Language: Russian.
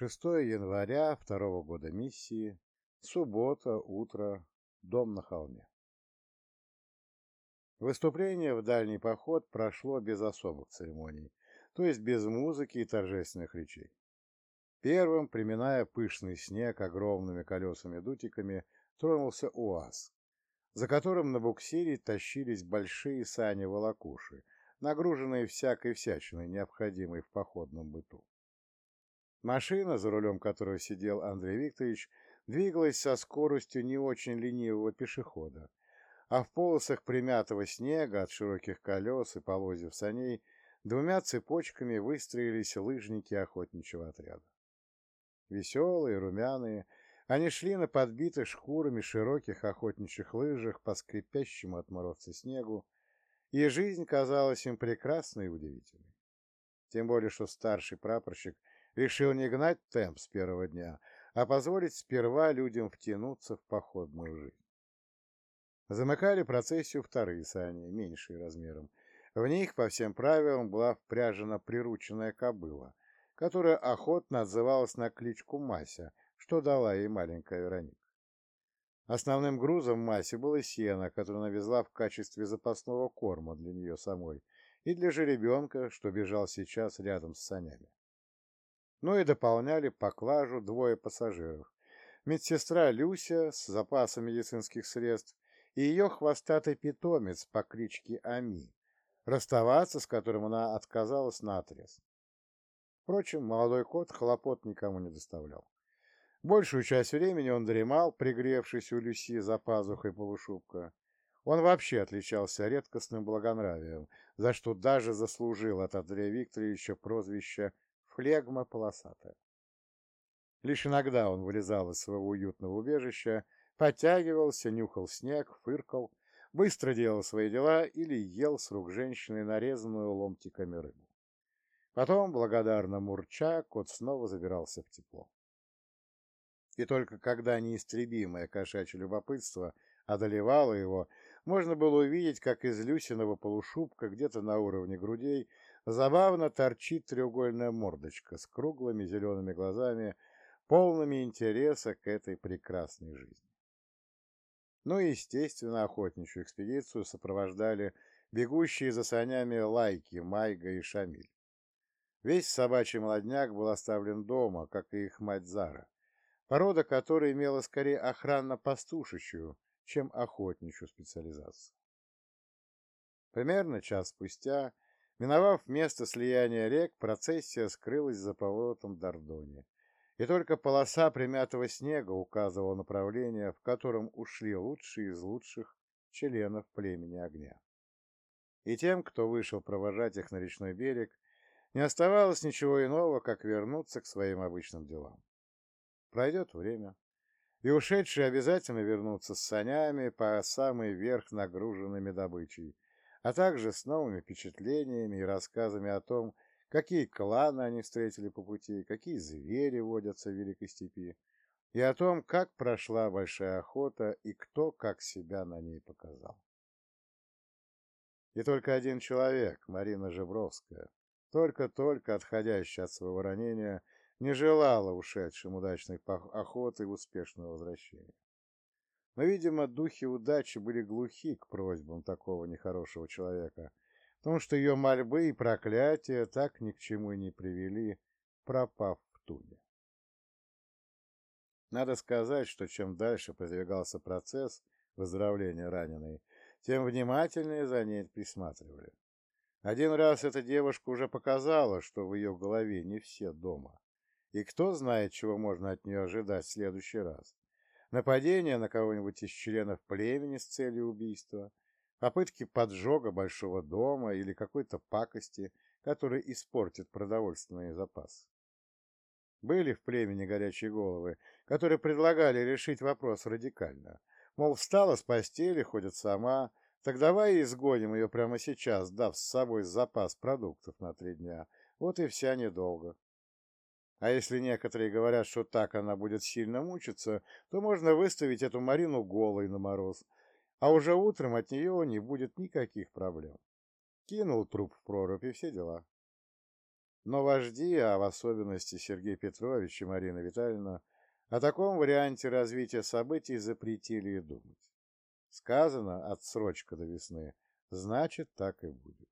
6 января второго года миссии, суббота, утро, дом на холме. Выступление в дальний поход прошло без особых церемоний, то есть без музыки и торжественных речей. Первым, приминая пышный снег огромными колесами-дутиками, тронулся УАЗ, за которым на буксире тащились большие сани-волокуши, нагруженные всякой всячиной, необходимой в походном быту. Машина, за рулем которой сидел Андрей Викторович, двигалась со скоростью не очень ленивого пешехода, а в полосах примятого снега от широких колес и полозьев саней двумя цепочками выстроились лыжники охотничьего отряда. Веселые, румяные, они шли на подбитых шкурами широких охотничьих лыжах по скрипящему от морозца снегу, и жизнь казалась им прекрасной и удивительной. Тем более, что старший прапорщик решил не гнать темп с первого дня, а позволить сперва людям втянуться в походную жизнь. Замыкали процессию вторые сани, меньшие размером. В них, по всем правилам, была впряжена прирученная кобыла, которая охотно отзывалась на кличку Мася, что дала ей маленькая Вероника. Основным грузом Маси было сено, которое она везла в качестве запасного корма для нее самой и для жеребенка, что бежал сейчас рядом с санями. Ну и дополняли поклажу двое пассажиров. Медсестра Люся с запасом медицинских средств и ее хвостатый питомец по кличке Ами, расставаться с которым она отказалась наотрез. Впрочем, молодой кот хлопот никому не доставлял. Большую часть времени он дремал, пригревшись у Люси за пазухой полушубка. Он вообще отличался редкостным благонравием, за что даже заслужил от Андрея Викторовича прозвище «флегма полосатая». Лишь иногда он вылезал из своего уютного убежища Подтягивался, нюхал снег, фыркал, быстро делал свои дела или ел с рук женщины нарезанную ломтиками рыбу. Потом, благодарно мурча, кот снова забирался в тепло. И только когда неистребимое кошачье любопытство одолевало его, можно было увидеть, как из Люсиного полушубка где-то на уровне грудей забавно торчит треугольная мордочка с круглыми зелеными глазами, полными интереса к этой прекрасной жизни. Ну и, естественно, охотничью экспедицию сопровождали бегущие за санями Лайки, Майга и Шамиль. Весь собачий молодняк был оставлен дома, как и их мать Зара, порода которой имела скорее охранно-пастушечью, чем охотничью специализацию. Примерно час спустя, миновав место слияния рек, процессия скрылась за поворотом Дордони, и только полоса примятого снега указывала направление, в котором ушли лучшие из лучших членов племени огня. И тем, кто вышел провожать их на речной берег, не оставалось ничего иного, как вернуться к своим обычным делам. Пройдет время, и ушедшие обязательно вернутся с санями по самый верх нагруженными добычей, а также с новыми впечатлениями и рассказами о том, какие кланы они встретили по пути, какие звери водятся в Великой Степи, и о том, как прошла большая охота и кто как себя на ней показал. И только один человек, Марина Жебровская, только-только отходящая от своего ранения, не желала ушедшим удачной охоты и успешного возвращения. Но, видимо, духи удачи были глухи к просьбам такого нехорошего человека — потому что ее мольбы и проклятия так ни к чему и не привели, пропав в Туле. Надо сказать, что чем дальше продвигался процесс выздоровления раненой, тем внимательнее за ней присматривали. Один раз эта девушка уже показала, что в ее голове не все дома. И кто знает, чего можно от нее ожидать в следующий раз. Нападение на кого-нибудь из членов племени с целью убийства – попытки поджога большого дома или какой-то пакости, которая испортит продовольственный запас. Были в племени горячие головы, которые предлагали решить вопрос радикально. Мол, встала с постели, ходит сама, так давай изгоним ее прямо сейчас, дав с собой запас продуктов на три дня. Вот и вся недолго. А если некоторые говорят, что так она будет сильно мучиться, то можно выставить эту Марину голой на мороз, а уже утром от нее не будет никаких проблем. Кинул труп в прорубь и все дела. но вожди, а в особенности Сергей Петрович и Марина Витальевна, о таком варианте развития событий запретили и думать. Сказано «отсрочка до весны», значит, так и будет.